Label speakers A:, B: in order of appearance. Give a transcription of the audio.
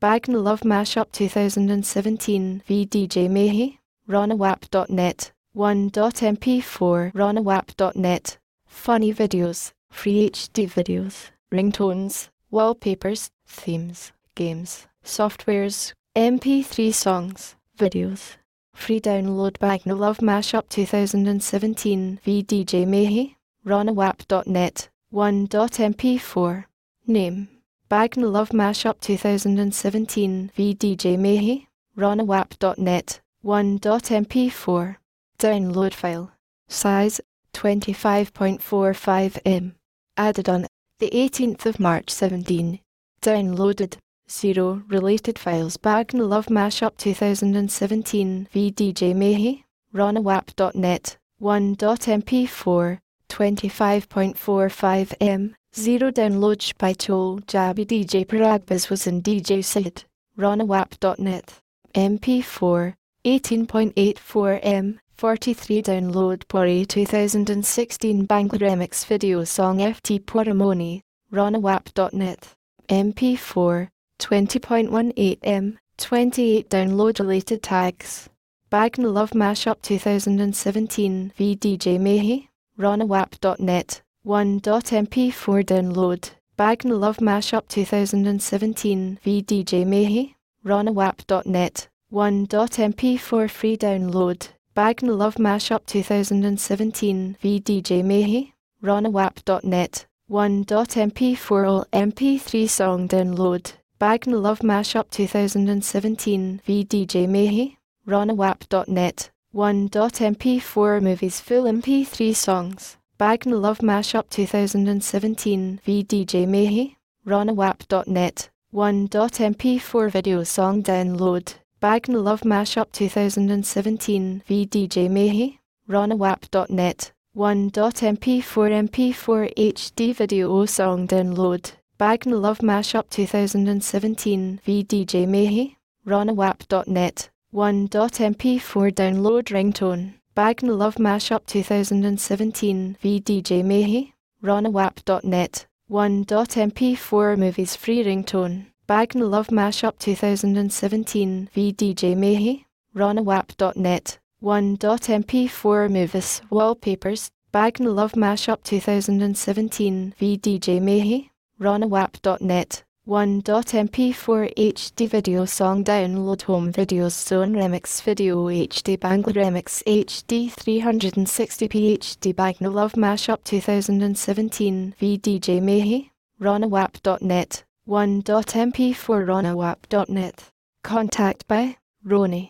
A: Bagna Love Mashup 2017 VDJ Mehi, ronawap.net, 1.mp4 ronawap.net, funny videos, free HD videos, ringtones, wallpapers, themes, games, softwares, MP3 songs, videos. Free download Bagna Love Mashup 2017 VDJ Mehi, ronawap.net, 1.mp4. Name Bagna Love Mashup 2017 VDJ Mehi, ronawap.net, 1.mp4. Download file. Size 25.45 m. Added on the 18th of March 17. Downloaded. Zero related files. Bagna Love Mashup 2017 VDJ Mehi, ronawap.net, 1.mp4, 25.45 m. Zero download by Chol Jabi DJ Paragbaz was in DJ Sid, ronawap.net, MP4, 18.84 m. 43 download Pori 2016 Bangla Remix video song FT Poramoni, ronawap.net, MP4, 20.18 m. 28 download related tags. Bagna Love Mashup 2017 VDJ Mehi, ronawap.net, 1.mp4 download. Bagna Love Mashup 2017 VDJ Mehi, ronawap.net, 1.mp4 free download. Bagna Love Mashup 2017 VDJ Mehi, ronawap.net, 1.mp4 all MP3 song download. Bagna Love Mashup 2017 VDJ Mehi, ronawap.net, 1.mp4 movies full MP3 songs. Bagna Love Mashup 2017 VDJ Mehi, ronawap.net, 1.mp4 video song download. Bagna Love Mashup 2017 VDJ Mehi, ronawap.net, 1.mp4 MP4 HD video song download. Bagna Love Mashup 2017 VDJ Mehi, ronawap.net, 1.mp4 download ringtone. Bagna Love Mashup 2017 VDJ Mehi, ronawap.net, 1.mp4 movies free ringtone. Bagna Love Mashup 2017 VDJ Mehi, ronawap.net, 1.mp4 movies wallpapers. Bagna Love Mashup 2017 VDJ Mehi, ronawap.net, 1.mp4 HD video song download home videos zone remix video HD Bangla remix HD 360p HD Bagna Love Mashup 2017 VDJ Mehi, ronawap.net, 1.mp4 ronawap.net. Contact by Roni.